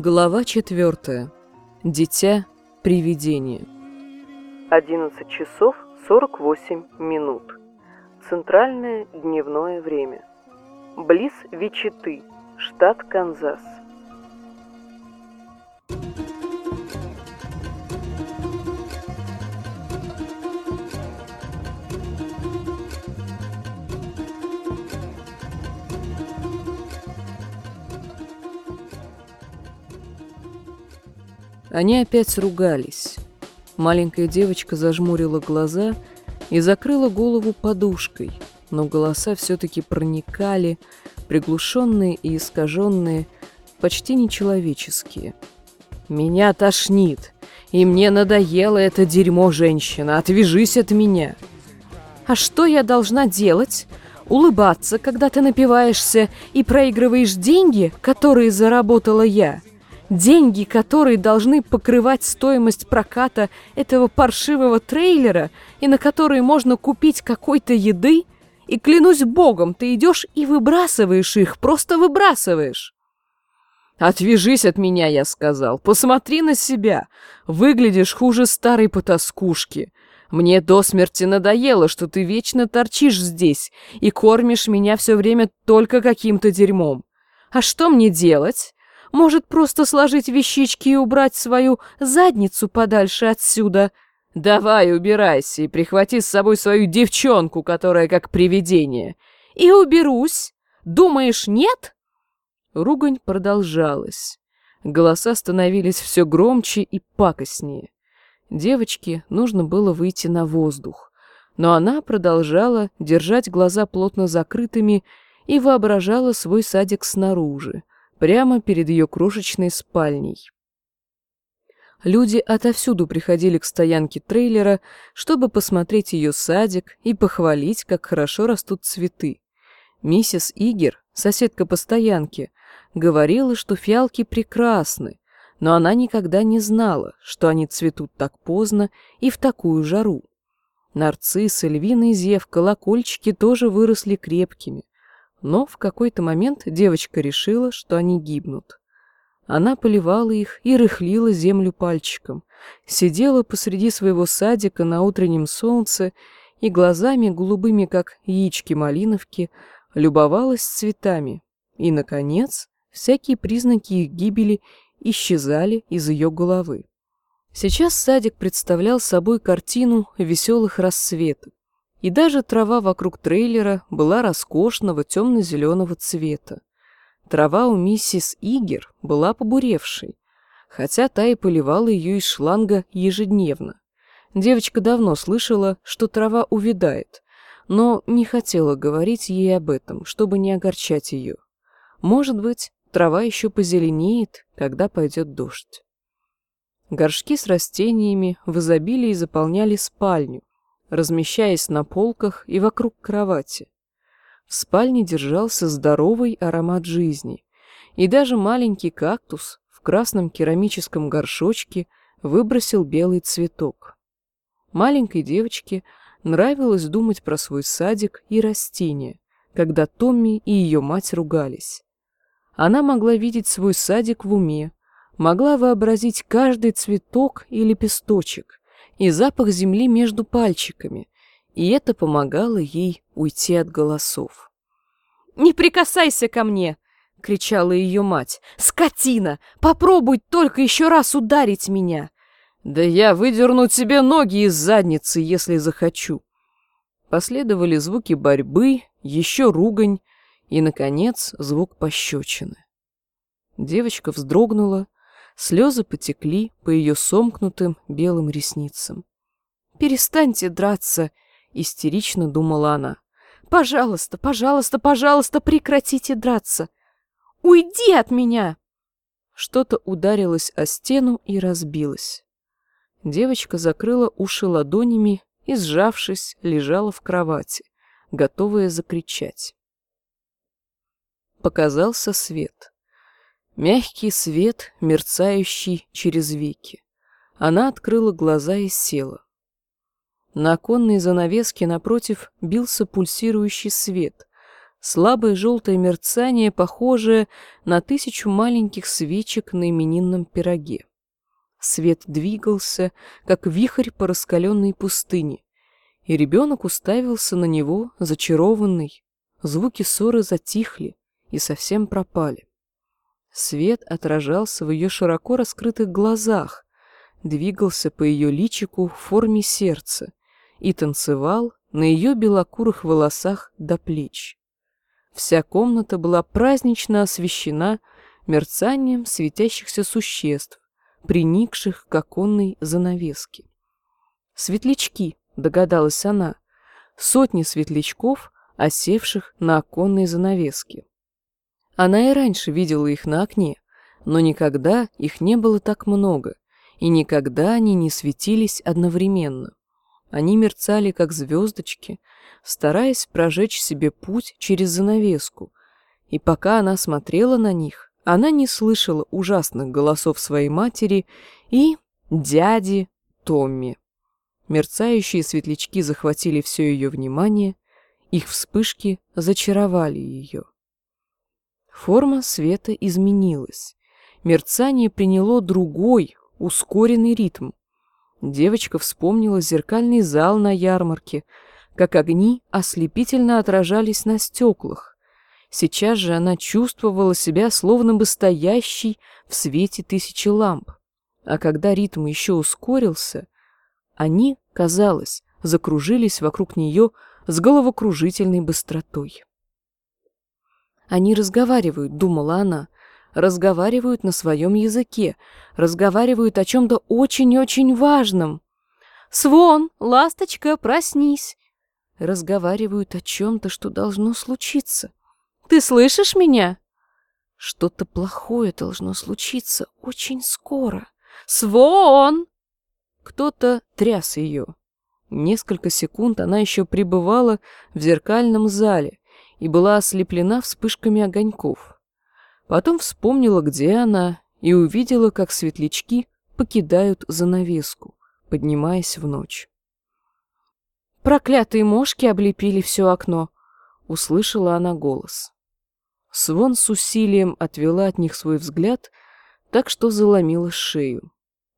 Глава четвертая. Дитя привидение. 11 часов 48 минут. Центральное дневное время. Близ Вичиты, штат Канзас. Они опять ругались. Маленькая девочка зажмурила глаза и закрыла голову подушкой, но голоса все-таки проникали, приглушенные и искаженные, почти нечеловеческие. «Меня тошнит, и мне надоело это дерьмо, женщина, отвяжись от меня!» «А что я должна делать? Улыбаться, когда ты напиваешься и проигрываешь деньги, которые заработала я?» Деньги, которые должны покрывать стоимость проката этого паршивого трейлера и на которые можно купить какой-то еды, и клянусь богом, ты идешь и выбрасываешь их, просто выбрасываешь. «Отвяжись от меня», — я сказал. «Посмотри на себя. Выглядишь хуже старой потаскушки. Мне до смерти надоело, что ты вечно торчишь здесь и кормишь меня все время только каким-то дерьмом. А что мне делать? Может, просто сложить вещички и убрать свою задницу подальше отсюда? Давай, убирайся и прихвати с собой свою девчонку, которая как привидение. И уберусь. Думаешь, нет? Ругань продолжалась. Голоса становились все громче и пакостнее. Девочке нужно было выйти на воздух, но она продолжала держать глаза плотно закрытыми и воображала свой садик снаружи, прямо перед ее крошечной спальней. Люди отовсюду приходили к стоянке трейлера, чтобы посмотреть ее садик и похвалить, как хорошо растут цветы. Миссис Игер, соседка по стоянке, говорила, что фиалки прекрасны, но она никогда не знала, что они цветут так поздно и в такую жару. Нарциссы, львиный зев, колокольчики тоже выросли крепкими, но в какой-то момент девочка решила, что они гибнут. Она поливала их и рыхлила землю пальчиком, сидела посреди своего садика на утреннем солнце и глазами голубыми, как яички малиновки, любовалась цветами. И, наконец, всякие признаки их гибели исчезали из ее головы. Сейчас садик представлял собой картину веселых рассветов. И даже трава вокруг трейлера была роскошного темно-зеленого цвета. Трава у миссис Игер была побуревшей, хотя та и поливала ее из шланга ежедневно. Девочка давно слышала, что трава увядает, но не хотела говорить ей об этом, чтобы не огорчать ее. Может быть, трава еще позеленеет, когда пойдет дождь. Горшки с растениями в изобилии заполняли спальню, размещаясь на полках и вокруг кровати. В спальне держался здоровый аромат жизни, и даже маленький кактус в красном керамическом горшочке выбросил белый цветок. Маленькой девочке нравилось думать про свой садик и растения, когда Томми и ее мать ругались. Она могла видеть свой садик в уме, могла вообразить каждый цветок и лепесточек, и запах земли между пальчиками, и это помогало ей уйти от голосов. «Не прикасайся ко мне!» — кричала ее мать. «Скотина! Попробуй только еще раз ударить меня!» «Да я выдерну тебе ноги из задницы, если захочу!» Последовали звуки борьбы, еще ругань и, наконец, звук пощечины. Девочка вздрогнула, Слезы потекли по ее сомкнутым белым ресницам. «Перестаньте драться!» — истерично думала она. «Пожалуйста, пожалуйста, пожалуйста, прекратите драться! Уйди от меня!» Что-то ударилось о стену и разбилось. Девочка закрыла уши ладонями и, сжавшись, лежала в кровати, готовая закричать. Показался свет. Мягкий свет, мерцающий через веки. Она открыла глаза и села. На оконной занавеске напротив бился пульсирующий свет, Слабое желтое мерцание, похожее на тысячу маленьких свечек на именинном пироге. Свет двигался, как вихрь по раскаленной пустыне, и ребенок уставился на него, зачарованный. Звуки ссоры затихли и совсем пропали. Свет отражался в ее широко раскрытых глазах, двигался по ее личику в форме сердца и танцевал на ее белокурых волосах до плеч. Вся комната была празднично освещена мерцанием светящихся существ, приникших к оконной занавеске. Светлячки, догадалась она, сотни светлячков, осевших на оконной занавеске. Она и раньше видела их на окне, но никогда их не было так много, и никогда они не светились одновременно. Они мерцали, как звездочки, стараясь прожечь себе путь через занавеску, и пока она смотрела на них, она не слышала ужасных голосов своей матери и дяди Томми. Мерцающие светлячки захватили все ее внимание, их вспышки зачаровали ее. Форма света изменилась. Мерцание приняло другой, ускоренный ритм. Девочка вспомнила зеркальный зал на ярмарке, как огни ослепительно отражались на стеклах. Сейчас же она чувствовала себя словно бы стоящей в свете тысячи ламп. А когда ритм еще ускорился, они, казалось, закружились вокруг нее с головокружительной быстротой. «Они разговаривают», — думала она, — «разговаривают на своем языке, разговаривают о чем-то очень-очень важном. Свон, ласточка, проснись!» Разговаривают о чем-то, что должно случиться. «Ты слышишь меня?» Что-то плохое должно случиться очень скоро. «Свон!» Кто-то тряс ее. Несколько секунд она еще пребывала в зеркальном зале и была ослеплена вспышками огоньков. Потом вспомнила, где она, и увидела, как светлячки покидают занавеску, поднимаясь в ночь. «Проклятые мошки облепили все окно!» — услышала она голос. Свон с усилием отвела от них свой взгляд, так что заломила шею.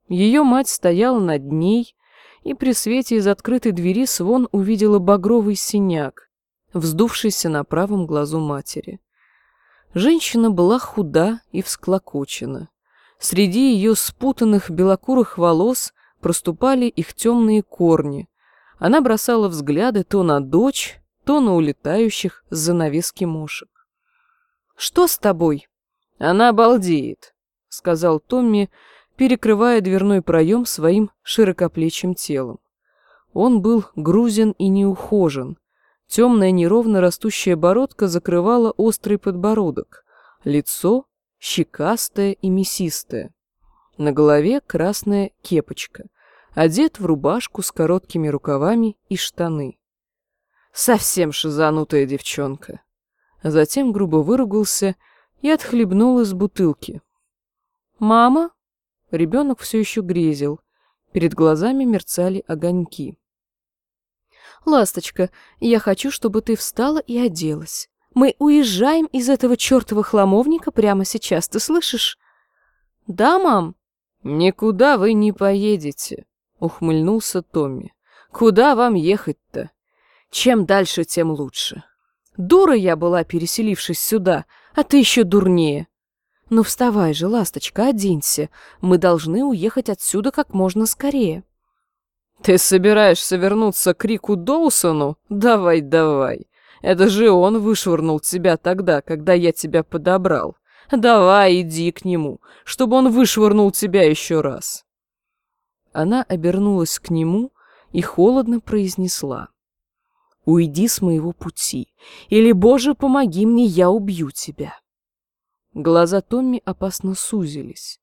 Ее мать стояла над ней, и при свете из открытой двери Свон увидела багровый синяк, вздувшийся на правом глазу матери. Женщина была худа и всклокочена. Среди ее спутанных белокурых волос проступали их темные корни. Она бросала взгляды то на дочь, то на улетающих с занавески мошек. «Что с тобой?» «Она балдеет», — сказал Томми, перекрывая дверной проем своим широкоплечим телом. Он был грузен и неухожен. Темная неровно растущая бородка закрывала острый подбородок. Лицо щекастое и мясистое. На голове красная кепочка. Одет в рубашку с короткими рукавами и штаны. Совсем шизанутая девчонка. Затем грубо выругался и отхлебнул из бутылки. «Мама?» Ребенок все еще грезил. Перед глазами мерцали огоньки. «Ласточка, я хочу, чтобы ты встала и оделась. Мы уезжаем из этого чертова хламовника прямо сейчас, ты слышишь?» «Да, мам?» «Никуда вы не поедете», — ухмыльнулся Томми. «Куда вам ехать-то? Чем дальше, тем лучше. Дура я была, переселившись сюда, а ты еще дурнее. «Ну вставай же, ласточка, оденься. Мы должны уехать отсюда как можно скорее». «Ты собираешься вернуться к Рику Доусону? Давай, давай. Это же он вышвырнул тебя тогда, когда я тебя подобрал. Давай, иди к нему, чтобы он вышвырнул тебя еще раз». Она обернулась к нему и холодно произнесла. «Уйди с моего пути, или, Боже, помоги мне, я убью тебя». Глаза Томми опасно сузились.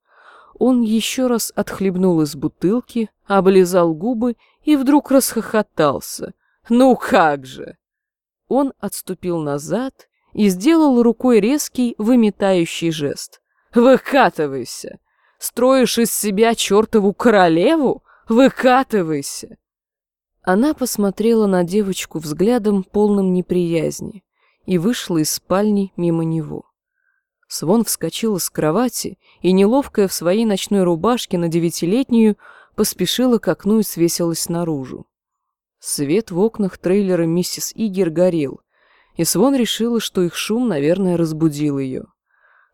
Он еще раз отхлебнул из бутылки, облизал губы и вдруг расхохотался. «Ну как же!» Он отступил назад и сделал рукой резкий, выметающий жест. «Выкатывайся! Строишь из себя чертову королеву? Выкатывайся!» Она посмотрела на девочку взглядом полным неприязни и вышла из спальни мимо него. Свон вскочила с кровати и, неловкая в своей ночной рубашке на девятилетнюю, поспешила к окну и свесилась наружу. Свет в окнах трейлера миссис Игер горел, и Свон решила, что их шум, наверное, разбудил ее.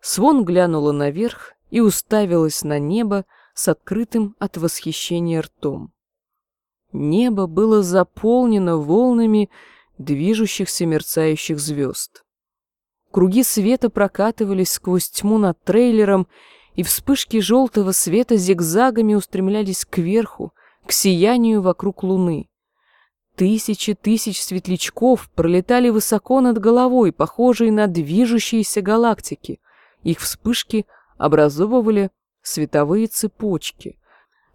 Свон глянула наверх и уставилась на небо с открытым от восхищения ртом. Небо было заполнено волнами движущихся мерцающих звезд. Круги света прокатывались сквозь тьму над трейлером, и вспышки желтого света зигзагами устремлялись кверху, к сиянию вокруг луны. Тысячи тысяч светлячков пролетали высоко над головой, похожие на движущиеся галактики. Их вспышки образовывали световые цепочки,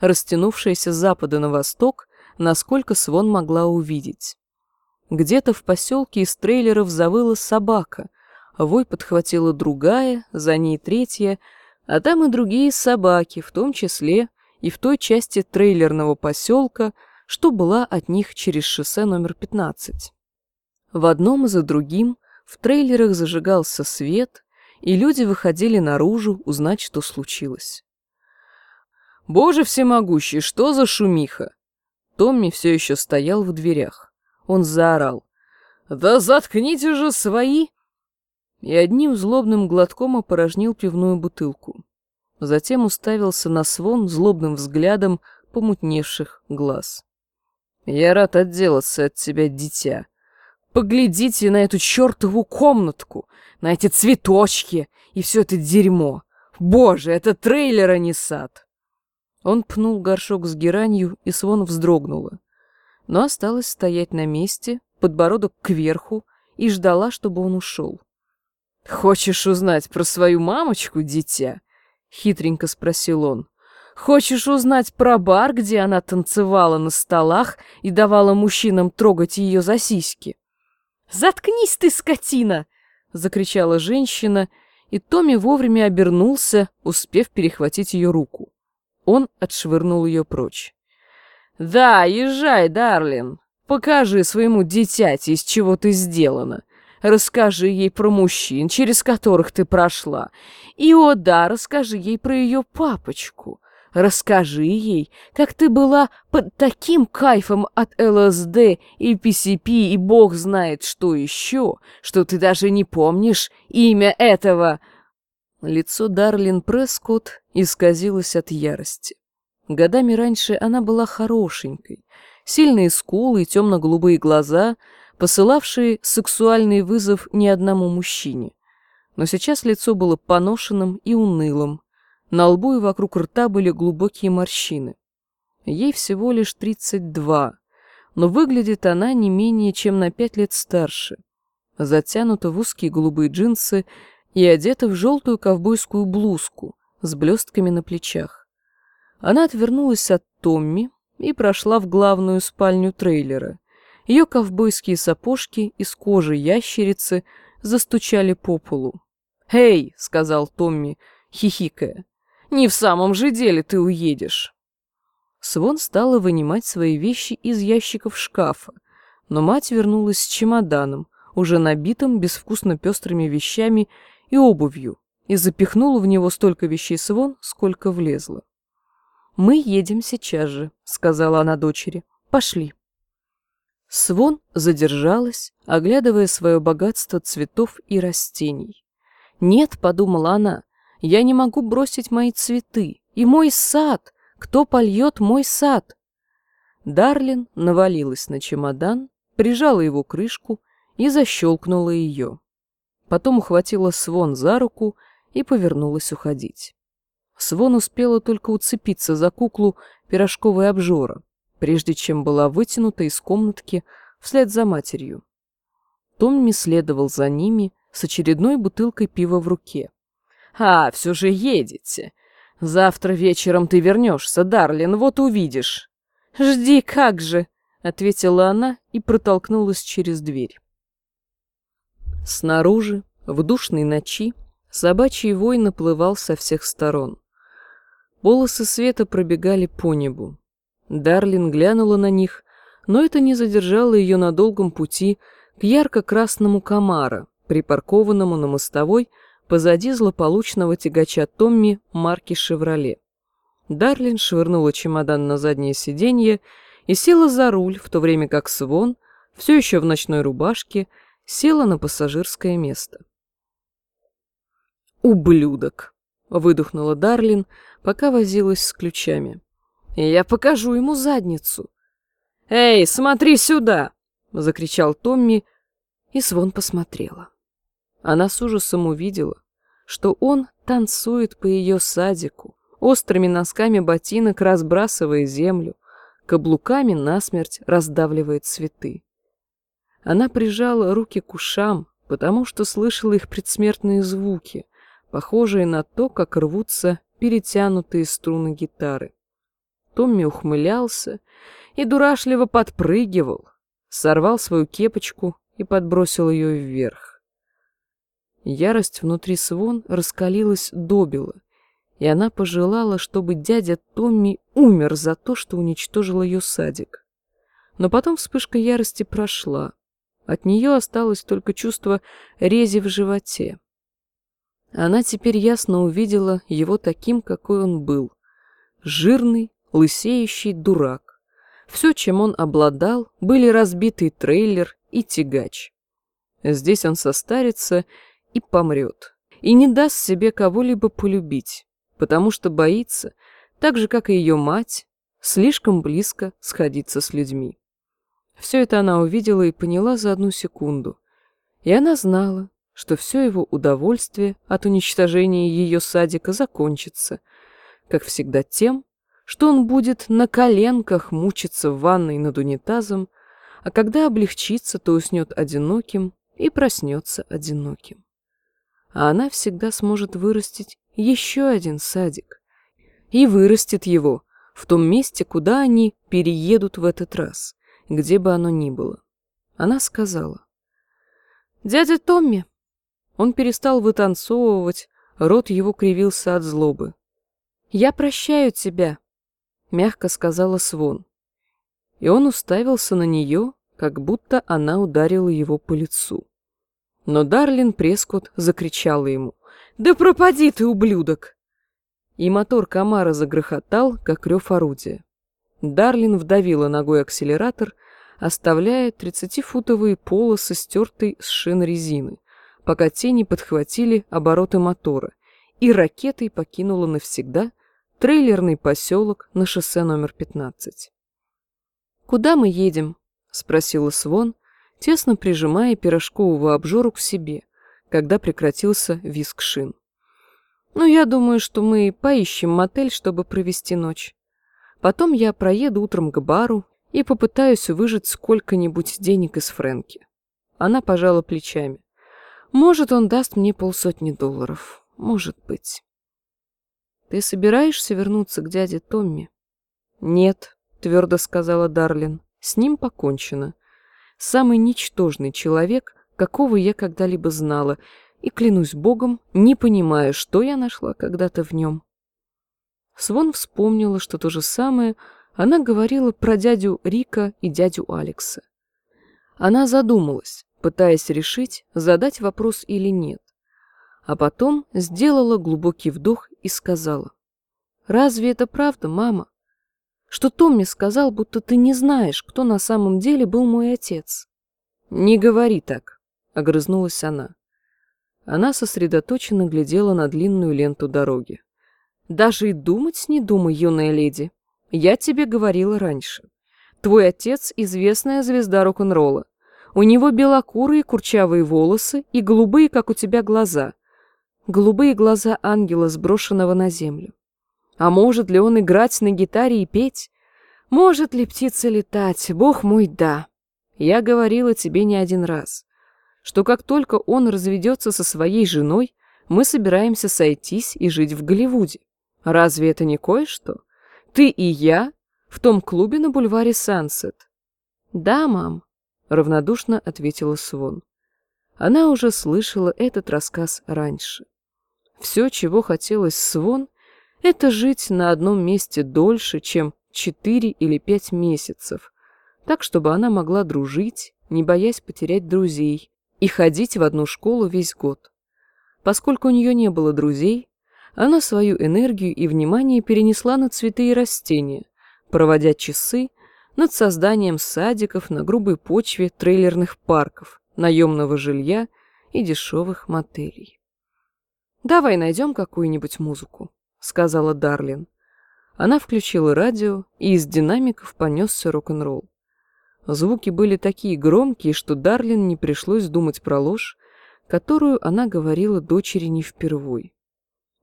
растянувшиеся с запада на восток, насколько Свон могла увидеть. Где-то в поселке из трейлеров завыла собака, вой подхватила другая, за ней третья, а там и другие собаки, в том числе и в той части трейлерного поселка, что была от них через шоссе номер 15. В одном за другим в трейлерах зажигался свет, и люди выходили наружу узнать, что случилось. «Боже всемогущий, что за шумиха!» Томми все еще стоял в дверях. Он заорал. «Да заткните же свои!» И одним злобным глотком опорожнил пивную бутылку. Затем уставился на свон злобным взглядом помутневших глаз. «Я рад отделаться от тебя, дитя. Поглядите на эту чертову комнатку, на эти цветочки и все это дерьмо. Боже, это трейлер, а не сад!» Он пнул горшок с геранью, и Свон вздрогнула. Но осталась стоять на месте, подбородок кверху, и ждала, чтобы он ушел. «Хочешь узнать про свою мамочку, дитя?» — хитренько спросил он. «Хочешь узнать про бар, где она танцевала на столах и давала мужчинам трогать ее за сиськи?» «Заткнись ты, скотина!» — закричала женщина, и Томми вовремя обернулся, успев перехватить ее руку. Он отшвырнул ее прочь. «Да, езжай, Дарлин. Покажи своему дитяти, из чего ты сделана. Расскажи ей про мужчин, через которых ты прошла. И, о да, расскажи ей про ее папочку. Расскажи ей, как ты была под таким кайфом от ЛСД и ПСП и бог знает что еще, что ты даже не помнишь имя этого Лицо Дарлин Прескотт исказилось от ярости. Годами раньше она была хорошенькой, сильные скулы и темно-голубые глаза, посылавшие сексуальный вызов ни одному мужчине. Но сейчас лицо было поношенным и унылым. На лбу и вокруг рта были глубокие морщины. Ей всего лишь 32, но выглядит она не менее чем на пять лет старше. Затянута в узкие голубые джинсы и одета в желтую ковбойскую блузку с блестками на плечах. Она отвернулась от Томми и прошла в главную спальню трейлера. Ее ковбойские сапожки из кожи ящерицы застучали по полу. «Эй!» — сказал Томми, хихикая. «Не в самом же деле ты уедешь!» Свон стала вынимать свои вещи из ящиков шкафа, но мать вернулась с чемоданом, уже набитым безвкусно пестрыми вещами и обувью, и запихнула в него столько вещей свон, сколько влезло. «Мы едем сейчас же», — сказала она дочери. «Пошли». Свон задержалась, оглядывая свое богатство цветов и растений. «Нет», — подумала она, — «я не могу бросить мои цветы. И мой сад! Кто польет мой сад?» Дарлин навалилась на чемодан, прижала его крышку и защелкнула ее потом ухватила Свон за руку и повернулась уходить. Свон успела только уцепиться за куклу пирожковой обжора, прежде чем была вытянута из комнатки вслед за матерью. Томми следовал за ними с очередной бутылкой пива в руке. «А, все же едете. Завтра вечером ты вернешься, Дарлин, вот увидишь». «Жди, как же!» — ответила она и протолкнулась через дверь. Снаружи, в душной ночи, собачий вой наплывал со всех сторон. Полосы света пробегали по небу. Дарлин глянула на них, но это не задержало ее на долгом пути к ярко-красному комара, припаркованному на мостовой позади злополучного тягача Томми марки «Шевроле». Дарлин швырнула чемодан на заднее сиденье и села за руль, в то время как Свон, все еще в ночной рубашке, села на пассажирское место. «Ублюдок!» — выдохнула Дарлин, пока возилась с ключами. «Я покажу ему задницу!» «Эй, смотри сюда!» — закричал Томми, и Свон посмотрела. Она с ужасом увидела, что он танцует по ее садику, острыми носками ботинок разбрасывая землю, каблуками насмерть раздавливает цветы. Она прижала руки к ушам, потому что слышала их предсмертные звуки, похожие на то, как рвутся перетянутые струны гитары. Томми ухмылялся и дурашливо подпрыгивал, сорвал свою кепочку и подбросил ее вверх. Ярость внутри Свон раскалилась добело, и она пожелала, чтобы дядя Томми умер за то, что уничтожил ее садик. Но потом вспышка ярости прошла. От нее осталось только чувство рези в животе. Она теперь ясно увидела его таким, какой он был. Жирный, лысеющий дурак. Все, чем он обладал, были разбитый трейлер и тягач. Здесь он состарится и помрет, и не даст себе кого-либо полюбить, потому что боится, так же, как и ее мать, слишком близко сходиться с людьми. Все это она увидела и поняла за одну секунду. И она знала, что все его удовольствие от уничтожения ее садика закончится, как всегда тем, что он будет на коленках мучиться в ванной над унитазом, а когда облегчится, то уснет одиноким и проснется одиноким. А она всегда сможет вырастить еще один садик. И вырастет его в том месте, куда они переедут в этот раз, где бы оно ни было. Она сказала. «Дядя Томми!» Он перестал вытанцовывать, рот его кривился от злобы. «Я прощаю тебя», — мягко сказала Свон. И он уставился на нее, как будто она ударила его по лицу. Но Дарлин Прескот закричала ему. «Да пропади ты, ублюдок!» И мотор комара загрохотал, как рев орудия. Дарлин вдавила ногой акселератор, оставляя тридцатифутовые полосы стертой с шин резины, пока те не подхватили обороты мотора, и ракетой покинула навсегда трейлерный поселок на шоссе номер 15. «Куда мы едем?» — спросила Свон, тесно прижимая пирожкового обжору к себе, когда прекратился виск шин. «Ну, я думаю, что мы поищем мотель, чтобы провести ночь. Потом я проеду утром к бару и попытаюсь выжать сколько-нибудь денег из Фрэнки». Она пожала плечами. «Может, он даст мне полсотни долларов. Может быть». «Ты собираешься вернуться к дяде Томми?» «Нет», — твердо сказала Дарлин. «С ним покончено самый ничтожный человек, какого я когда-либо знала, и, клянусь богом, не понимаю, что я нашла когда-то в нем. Свон вспомнила, что то же самое она говорила про дядю Рика и дядю Алекса. Она задумалась, пытаясь решить, задать вопрос или нет. А потом сделала глубокий вдох и сказала. «Разве это правда, мама? что Томми сказал, будто ты не знаешь, кто на самом деле был мой отец. Не говори так, огрызнулась она. Она сосредоточенно глядела на длинную ленту дороги. Даже и думать не думай, юная леди. Я тебе говорила раньше. Твой отец — известная звезда рок-н-ролла. У него белокурые курчавые волосы и голубые, как у тебя, глаза. Голубые глаза ангела, сброшенного на землю. А может ли он играть на гитаре и петь? Может ли птица летать? Бог мой, да. Я говорила тебе не один раз, что как только он разведется со своей женой, мы собираемся сойтись и жить в Голливуде. Разве это не кое-что? Ты и я в том клубе на бульваре Сансет. Да, мам, равнодушно ответила Свон. Она уже слышала этот рассказ раньше. Все, чего хотелось Свон, это жить на одном месте дольше, чем четыре или пять месяцев, так, чтобы она могла дружить, не боясь потерять друзей, и ходить в одну школу весь год. Поскольку у нее не было друзей, она свою энергию и внимание перенесла на цветы и растения, проводя часы над созданием садиков на грубой почве трейлерных парков, наемного жилья и дешевых мотелей. «Давай найдем какую-нибудь музыку», — сказала Дарлин. Она включила радио, и из динамиков понесся рок-н-ролл. Звуки были такие громкие, что Дарлин не пришлось думать про ложь, которую она говорила дочери не впервой.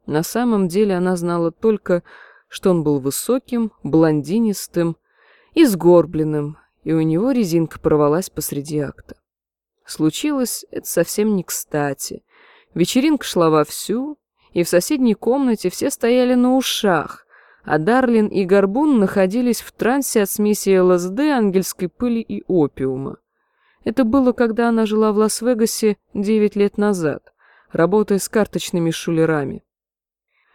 На самом деле она знала только, что он был высоким, блондинистым и сгорбленным, и у него резинка порвалась посреди акта. Случилось это совсем не кстати. Вечеринка шла вовсю, и в соседней комнате все стояли на ушах, а Дарлин и Горбун находились в трансе от смеси ЛСД, ангельской пыли и опиума. Это было, когда она жила в Лас-Вегасе 9 лет назад, работая с карточными шулерами.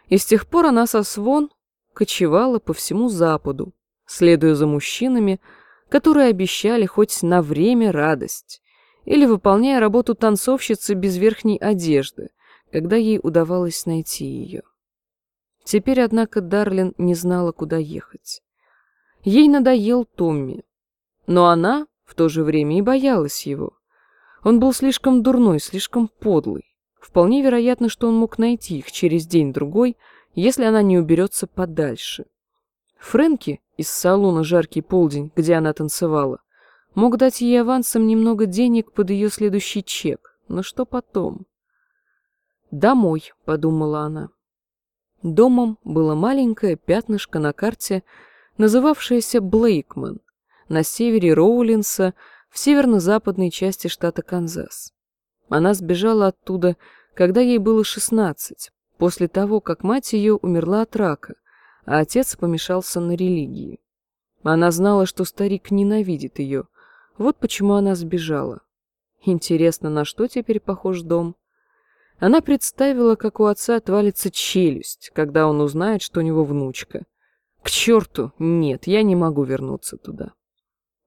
И с тех пор она со Свон кочевала по всему Западу, следуя за мужчинами, которые обещали хоть на время радость, или выполняя работу танцовщицы без верхней одежды, когда ей удавалось найти ее. Теперь, однако, Дарлин не знала, куда ехать. Ей надоел Томми, но она в то же время и боялась его. Он был слишком дурной, слишком подлый. Вполне вероятно, что он мог найти их через день-другой, если она не уберется подальше. Фрэнки из салона «Жаркий полдень», где она танцевала, мог дать ей авансом немного денег под ее следующий чек, но что потом? «Домой», — подумала она. Домом было маленькое пятнышко на карте, называвшееся Блейкман, на севере Роулинса, в северно-западной части штата Канзас. Она сбежала оттуда, когда ей было 16, после того, как мать ее умерла от рака, а отец помешался на религии. Она знала, что старик ненавидит ее, вот почему она сбежала. Интересно, на что теперь похож дом? Она представила, как у отца отвалится челюсть, когда он узнает, что у него внучка. К черту, нет, я не могу вернуться туда.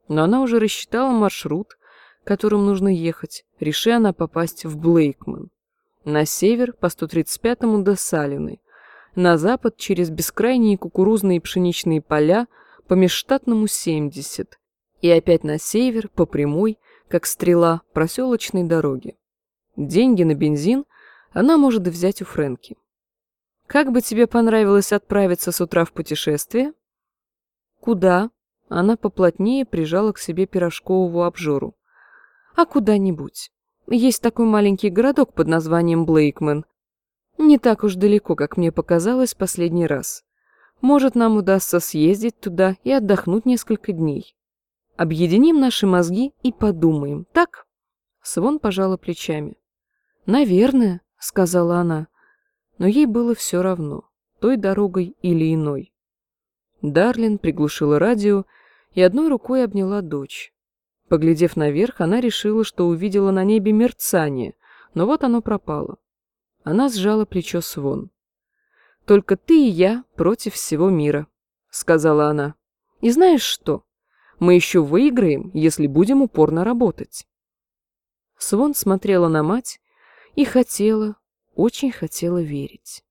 Но она уже рассчитала маршрут, которым нужно ехать, реши она попасть в Блейкман. На север по 135-му до Салины, на запад через бескрайние кукурузные и пшеничные поля по межштатному 70 и опять на север по прямой, как стрела, проселочной дороге. Деньги на бензин она может взять у Фрэнки. Как бы тебе понравилось отправиться с утра в путешествие? Куда? Она поплотнее прижала к себе пирожкового обжору. А куда-нибудь. Есть такой маленький городок под названием Блейкмен. Не так уж далеко, как мне показалось последний раз. Может, нам удастся съездить туда и отдохнуть несколько дней. Объединим наши мозги и подумаем, так? Свон пожала плечами. Наверное, сказала она, но ей было все равно, той дорогой или иной. Дарлин приглушила радио и одной рукой обняла дочь. Поглядев наверх, она решила, что увидела на небе мерцание, но вот оно пропало. Она сжала плечо Свон. «Только ты и я против всего мира», — сказала она. «И знаешь что? Мы еще выиграем, если будем упорно работать». Свон смотрела на мать и хотела, очень хотела верить.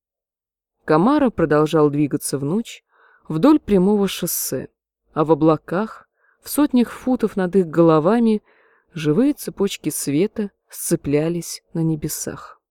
Камара продолжал двигаться в ночь вдоль прямого шоссе, а в облаках, в сотнях футов над их головами, живые цепочки света сцеплялись на небесах.